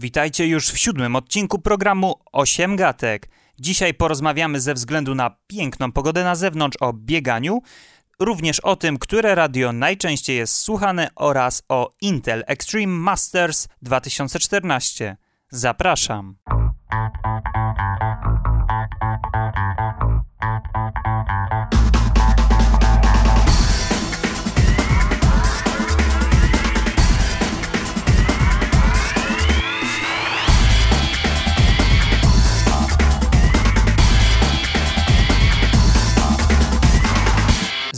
Witajcie już w siódmym odcinku programu 8 Gatek. Dzisiaj porozmawiamy ze względu na piękną pogodę na zewnątrz o bieganiu, również o tym, które radio najczęściej jest słuchane oraz o Intel Extreme Masters 2014. Zapraszam.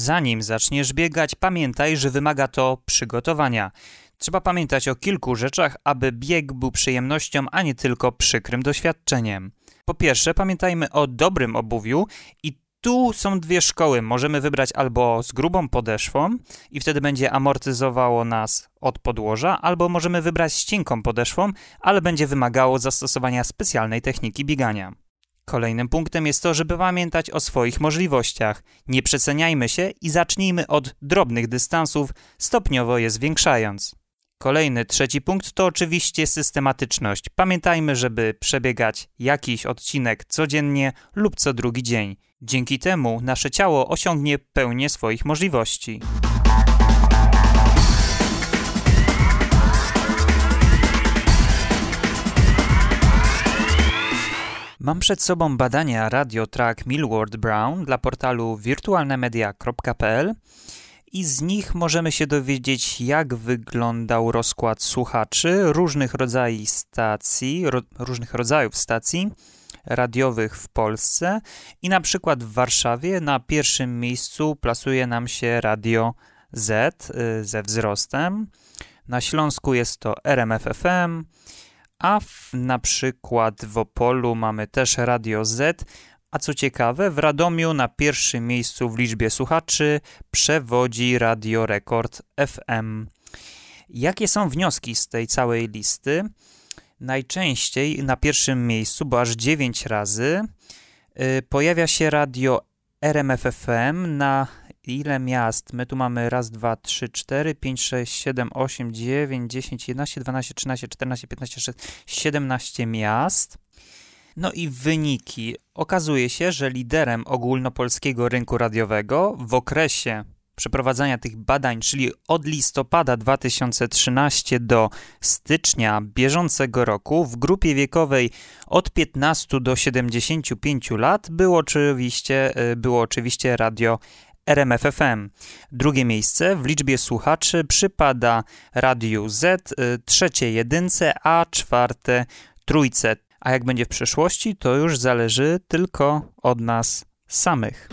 Zanim zaczniesz biegać, pamiętaj, że wymaga to przygotowania. Trzeba pamiętać o kilku rzeczach, aby bieg był przyjemnością, a nie tylko przykrym doświadczeniem. Po pierwsze, pamiętajmy o dobrym obuwiu i tu są dwie szkoły. Możemy wybrać albo z grubą podeszwą i wtedy będzie amortyzowało nas od podłoża, albo możemy wybrać z cienką podeszwą, ale będzie wymagało zastosowania specjalnej techniki biegania. Kolejnym punktem jest to, żeby pamiętać o swoich możliwościach. Nie przeceniajmy się i zacznijmy od drobnych dystansów, stopniowo je zwiększając. Kolejny, trzeci punkt to oczywiście systematyczność. Pamiętajmy, żeby przebiegać jakiś odcinek codziennie lub co drugi dzień. Dzięki temu nasze ciało osiągnie pełnię swoich możliwości. Mam przed sobą badania Radio Track Millward Brown dla portalu wirtualnemedia.pl i z nich możemy się dowiedzieć, jak wyglądał rozkład słuchaczy różnych rodzajów stacji, ro, różnych rodzajów stacji radiowych w Polsce i na przykład w Warszawie na pierwszym miejscu plasuje nam się Radio Z y, ze wzrostem. Na Śląsku jest to RMF FM, a w, na przykład w Opolu mamy też Radio Z, a co ciekawe, w Radomiu na pierwszym miejscu w liczbie słuchaczy przewodzi Radio Rekord FM. Jakie są wnioski z tej całej listy? Najczęściej na pierwszym miejscu, bo aż 9 razy, yy, pojawia się radio RMFFM na ile miast? My tu mamy raz, dwa, trzy, cztery, pięć, sześć, siedem, osiem, dziewięć, dziesięć, jedenaście, dwanaście, trzynaście, czternaście, piętnaście, szesnaście, siedemnaście miast. No i wyniki. Okazuje się, że liderem ogólnopolskiego rynku radiowego w okresie przeprowadzania tych badań, czyli od listopada 2013 do stycznia bieżącego roku w grupie wiekowej od 15 do 75 lat było oczywiście, y, było oczywiście radio RMFFM. Drugie miejsce w liczbie słuchaczy przypada Radiu Z, y, trzecie jedynce, a czwarte trójce. A jak będzie w przyszłości, to już zależy tylko od nas samych.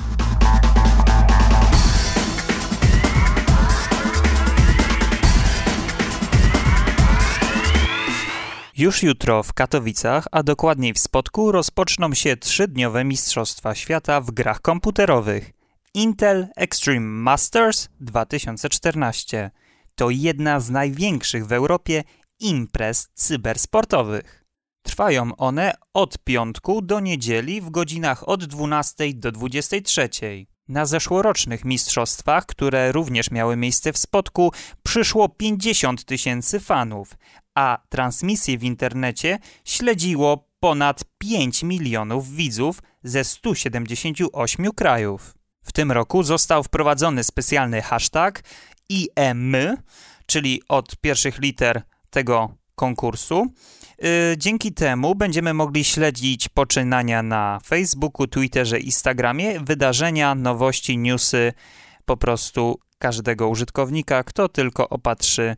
Już jutro w Katowicach, a dokładniej w Spodku, rozpoczną się trzydniowe Mistrzostwa Świata w grach komputerowych. Intel Extreme Masters 2014 to jedna z największych w Europie imprez cybersportowych. Trwają one od piątku do niedzieli w godzinach od 12 do 23. Na zeszłorocznych mistrzostwach, które również miały miejsce w Spodku, przyszło 50 tysięcy fanów, a transmisję w internecie śledziło ponad 5 milionów widzów ze 178 krajów. W tym roku został wprowadzony specjalny hashtag IEM, czyli od pierwszych liter tego konkursu. Y, dzięki temu będziemy mogli śledzić poczynania na Facebooku, Twitterze, Instagramie, wydarzenia, nowości, newsy po prostu każdego użytkownika, kto tylko opatrzy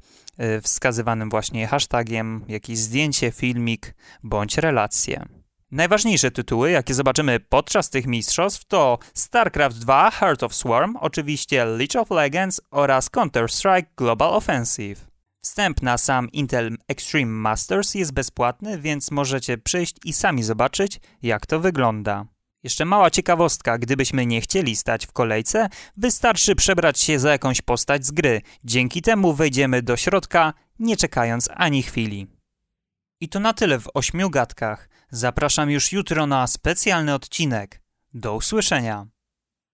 y, wskazywanym właśnie hashtagiem jakieś zdjęcie, filmik bądź relację. Najważniejsze tytuły, jakie zobaczymy podczas tych mistrzostw to StarCraft 2 Heart of Swarm, oczywiście League of Legends oraz Counter-Strike Global Offensive. Wstęp na sam Intel Extreme Masters jest bezpłatny, więc możecie przyjść i sami zobaczyć, jak to wygląda. Jeszcze mała ciekawostka, gdybyśmy nie chcieli stać w kolejce, wystarczy przebrać się za jakąś postać z gry. Dzięki temu wejdziemy do środka, nie czekając ani chwili. I to na tyle w ośmiu gadkach. Zapraszam już jutro na specjalny odcinek. Do usłyszenia.